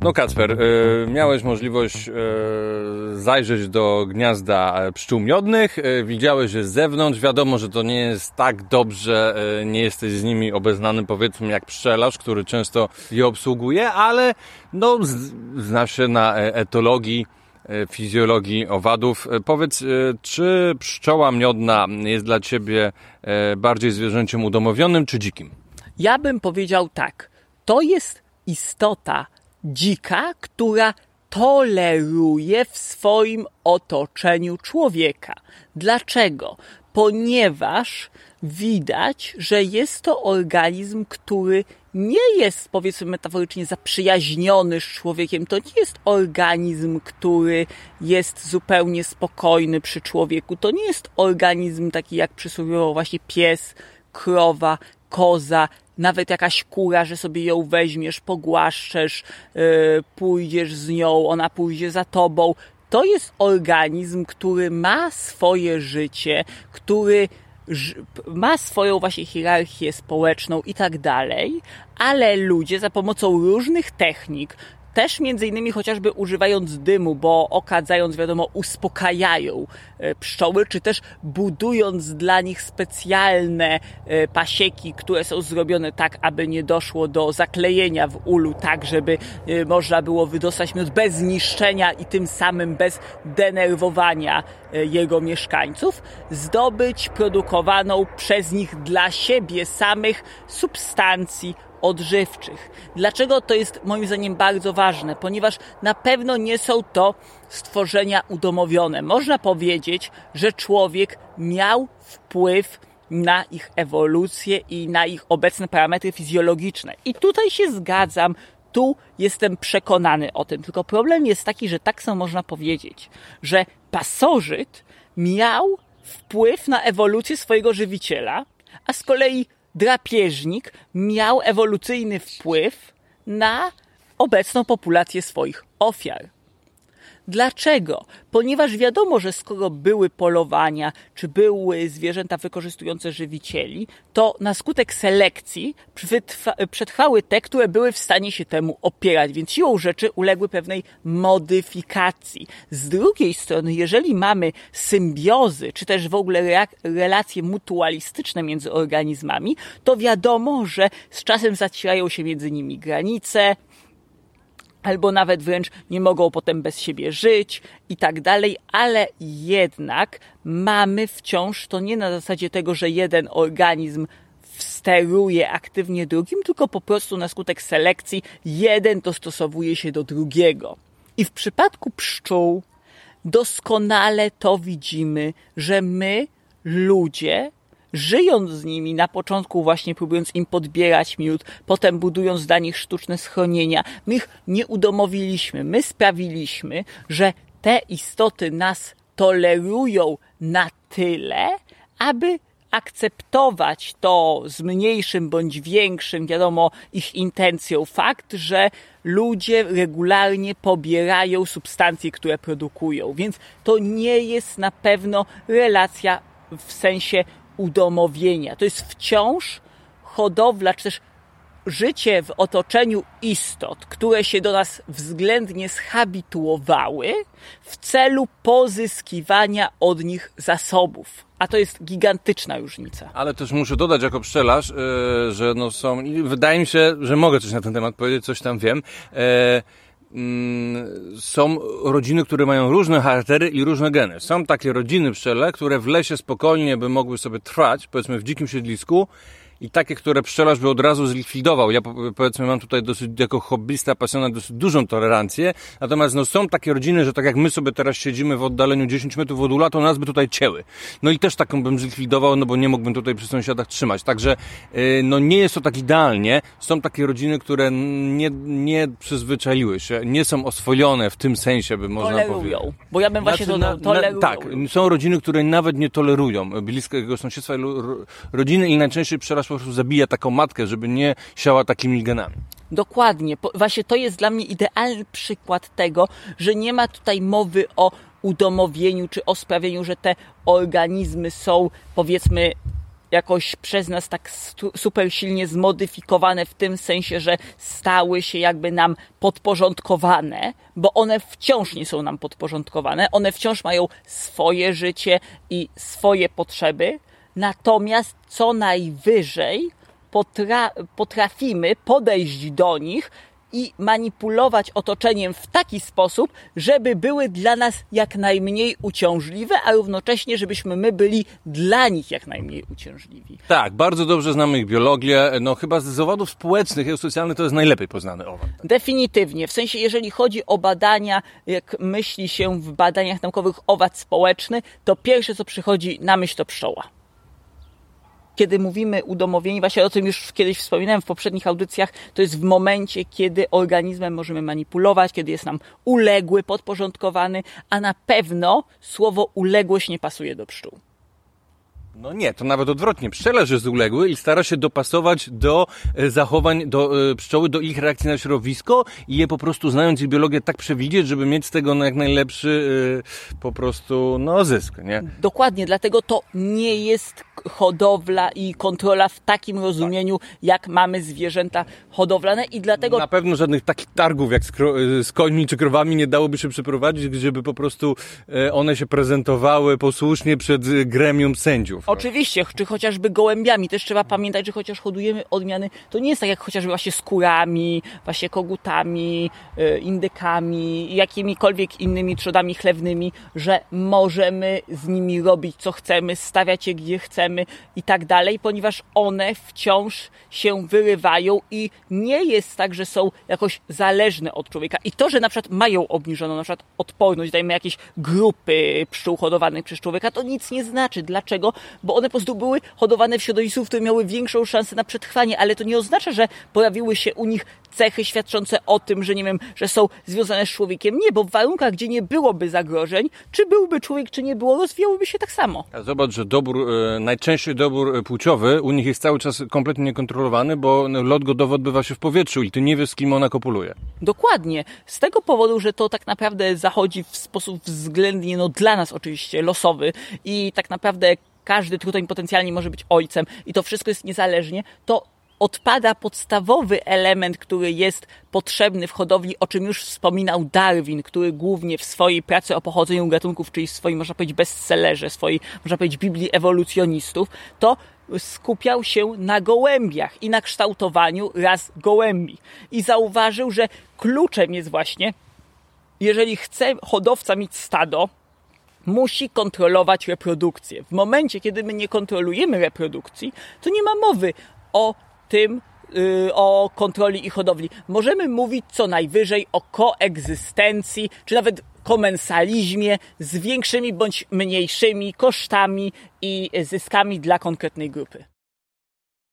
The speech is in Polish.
No Kacper, y, miałeś możliwość y, zajrzeć do gniazda pszczół miodnych, y, widziałeś je z zewnątrz, wiadomo, że to nie jest tak dobrze, nie jesteś z nimi obeznany powiedzmy jak pszczelarz, który często je obsługuje, ale no znasz się na e, etologii, e, fizjologii owadów. E, powiedz, czy pszczoła miodna jest dla Ciebie bardziej zwierzęciem udomowionym czy dzikim? Ja bym powiedział tak. To jest istota dzika, która toleruje w swoim otoczeniu człowieka. Dlaczego? Ponieważ widać, że jest to organizm, który nie jest, powiedzmy metaforycznie, zaprzyjaźniony z człowiekiem. To nie jest organizm, który jest zupełnie spokojny przy człowieku. To nie jest organizm taki, jak przysłowiowo właśnie pies, krowa, koza, nawet jakaś kura, że sobie ją weźmiesz, pogłaszczesz, yy, pójdziesz z nią, ona pójdzie za tobą. To jest organizm, który ma swoje życie, który ma swoją właśnie hierarchię społeczną i tak dalej, ale ludzie za pomocą różnych technik, też między innymi chociażby używając dymu, bo okadzając, wiadomo, uspokajają e, pszczoły, czy też budując dla nich specjalne e, pasieki, które są zrobione tak, aby nie doszło do zaklejenia w ulu, tak żeby e, można było wydostać miód bez zniszczenia i tym samym bez denerwowania jego mieszkańców, zdobyć produkowaną przez nich dla siebie samych substancji odżywczych. Dlaczego to jest moim zdaniem bardzo ważne? Ponieważ na pewno nie są to stworzenia udomowione. Można powiedzieć, że człowiek miał wpływ na ich ewolucję i na ich obecne parametry fizjologiczne. I tutaj się zgadzam, tu jestem przekonany o tym. Tylko problem jest taki, że tak samo można powiedzieć, że pasożyt miał wpływ na ewolucję swojego żywiciela, a z kolei drapieżnik miał ewolucyjny wpływ na obecną populację swoich ofiar. Dlaczego? Ponieważ wiadomo, że skoro były polowania, czy były zwierzęta wykorzystujące żywicieli, to na skutek selekcji przetrwały te, które były w stanie się temu opierać, więc siłą rzeczy uległy pewnej modyfikacji. Z drugiej strony, jeżeli mamy symbiozy, czy też w ogóle relacje mutualistyczne między organizmami, to wiadomo, że z czasem zacierają się między nimi granice, albo nawet wręcz nie mogą potem bez siebie żyć i tak dalej, ale jednak mamy wciąż to nie na zasadzie tego, że jeden organizm steruje aktywnie drugim, tylko po prostu na skutek selekcji jeden dostosowuje się do drugiego. I w przypadku pszczół doskonale to widzimy, że my, ludzie, żyjąc z nimi, na początku właśnie próbując im podbierać miód, potem budując dla nich sztuczne schronienia, my ich nie udomowiliśmy. My sprawiliśmy, że te istoty nas tolerują na tyle, aby akceptować to z mniejszym bądź większym, wiadomo, ich intencją fakt, że ludzie regularnie pobierają substancje, które produkują. Więc to nie jest na pewno relacja w sensie udomowienia. To jest wciąż hodowla, czy też życie w otoczeniu istot, które się do nas względnie zhabituowały w celu pozyskiwania od nich zasobów. A to jest gigantyczna różnica. Ale też muszę dodać jako pszczelarz, yy, że no są, wydaje mi się, że mogę coś na ten temat powiedzieć, coś tam wiem. Yy, są rodziny, które mają różne charaktery i różne geny. Są takie rodziny pszczele, które w lesie spokojnie by mogły sobie trwać, powiedzmy w dzikim siedlisku, i takie, które pszczelarz by od razu zlikwidował. Ja powiedzmy mam tutaj dosyć jako hobbysta, pasjonat dosyć dużą tolerancję, natomiast no, są takie rodziny, że tak jak my sobie teraz siedzimy w oddaleniu 10 metrów od ula, to nas by tutaj cięły. No i też taką bym zlikwidował, no bo nie mógłbym tutaj przy sąsiadach trzymać. Także yy, no nie jest to tak idealnie. Są takie rodziny, które nie, nie przyzwyczaiły się, nie są oswojone w tym sensie, by można tolerują. powiedzieć. Bo ja bym właśnie znaczy, to tolerują. tak, są rodziny, które nawet nie tolerują bliskiego sąsiedztwa. Rodziny i najczęściej pszczelarz po prostu zabija taką matkę, żeby nie siała takimi genami. Dokładnie. Właśnie to jest dla mnie idealny przykład tego, że nie ma tutaj mowy o udomowieniu czy o sprawieniu, że te organizmy są powiedzmy jakoś przez nas tak super silnie zmodyfikowane w tym sensie, że stały się jakby nam podporządkowane, bo one wciąż nie są nam podporządkowane, one wciąż mają swoje życie i swoje potrzeby, natomiast co najwyżej potra potrafimy podejść do nich i manipulować otoczeniem w taki sposób, żeby były dla nas jak najmniej uciążliwe, a równocześnie, żebyśmy my byli dla nich jak najmniej uciążliwi. Tak, bardzo dobrze znamy ich biologię. No chyba z owodów społecznych i socjalnych to jest najlepiej poznany owad. Definitywnie. W sensie, jeżeli chodzi o badania, jak myśli się w badaniach naukowych owad społeczny, to pierwsze, co przychodzi na myśl, to pszczoła kiedy mówimy udomowieni, właśnie o tym już kiedyś wspominałem w poprzednich audycjach, to jest w momencie, kiedy organizmem możemy manipulować, kiedy jest nam uległy, podporządkowany, a na pewno słowo uległość nie pasuje do pszczół. No nie, to nawet odwrotnie. Pszczelarz jest uległy i stara się dopasować do e, zachowań do e, pszczoły, do ich reakcji na środowisko i je po prostu znając ich biologię tak przewidzieć, żeby mieć z tego jak najlepszy e, po prostu no, zysk, nie? Dokładnie, dlatego to nie jest hodowla i kontrola w takim rozumieniu, tak. jak mamy zwierzęta hodowlane i dlatego... Na pewno żadnych takich targów jak z, z końmi czy krowami nie dałoby się przeprowadzić, żeby po prostu one się prezentowały posłusznie przed gremium sędziów. Oczywiście, czy chociażby gołębiami. Też trzeba pamiętać, że chociaż hodujemy odmiany, to nie jest tak jak chociażby właśnie skórami, właśnie kogutami, e, indykami, jakimikolwiek innymi trzodami chlewnymi, że możemy z nimi robić co chcemy, stawiać je gdzie chcemy i tak dalej, ponieważ one wciąż się wyrywają i nie jest tak, że są jakoś zależne od człowieka. I to, że na przykład mają obniżoną na przykład odporność, dajmy jakieś grupy pszczół hodowanych przez człowieka, to nic nie znaczy. Dlaczego? Bo one po prostu były hodowane w środowisku, które miały większą szansę na przetrwanie, ale to nie oznacza, że pojawiły się u nich cechy świadczące o tym, że nie wiem, że są związane z człowiekiem. Nie, bo w warunkach, gdzie nie byłoby zagrożeń, czy byłby człowiek, czy nie było, rozwijałyby się tak samo. A zobacz, że dobór, e, najczęściej dobór e, płciowy u nich jest cały czas kompletnie niekontrolowany, bo lot godowy odbywa się w powietrzu i ty nie wiesz, z kim ona kopuluje. Dokładnie. Z tego powodu, że to tak naprawdę zachodzi w sposób względnie, no dla nas oczywiście, losowy i tak naprawdę każdy tutaj potencjalnie może być ojcem i to wszystko jest niezależnie, to odpada podstawowy element, który jest potrzebny w hodowli, o czym już wspominał Darwin, który głównie w swojej pracy o pochodzeniu gatunków, czyli w swoim, można powiedzieć, bestsellerze, swojej, można powiedzieć, Biblii ewolucjonistów, to skupiał się na gołębiach i na kształtowaniu raz gołębi. I zauważył, że kluczem jest właśnie, jeżeli chce hodowca mieć stado, musi kontrolować reprodukcję. W momencie, kiedy my nie kontrolujemy reprodukcji, to nie ma mowy o tym, y, o kontroli i hodowli. Możemy mówić co najwyżej o koegzystencji, czy nawet komensalizmie z większymi bądź mniejszymi kosztami i zyskami dla konkretnej grupy.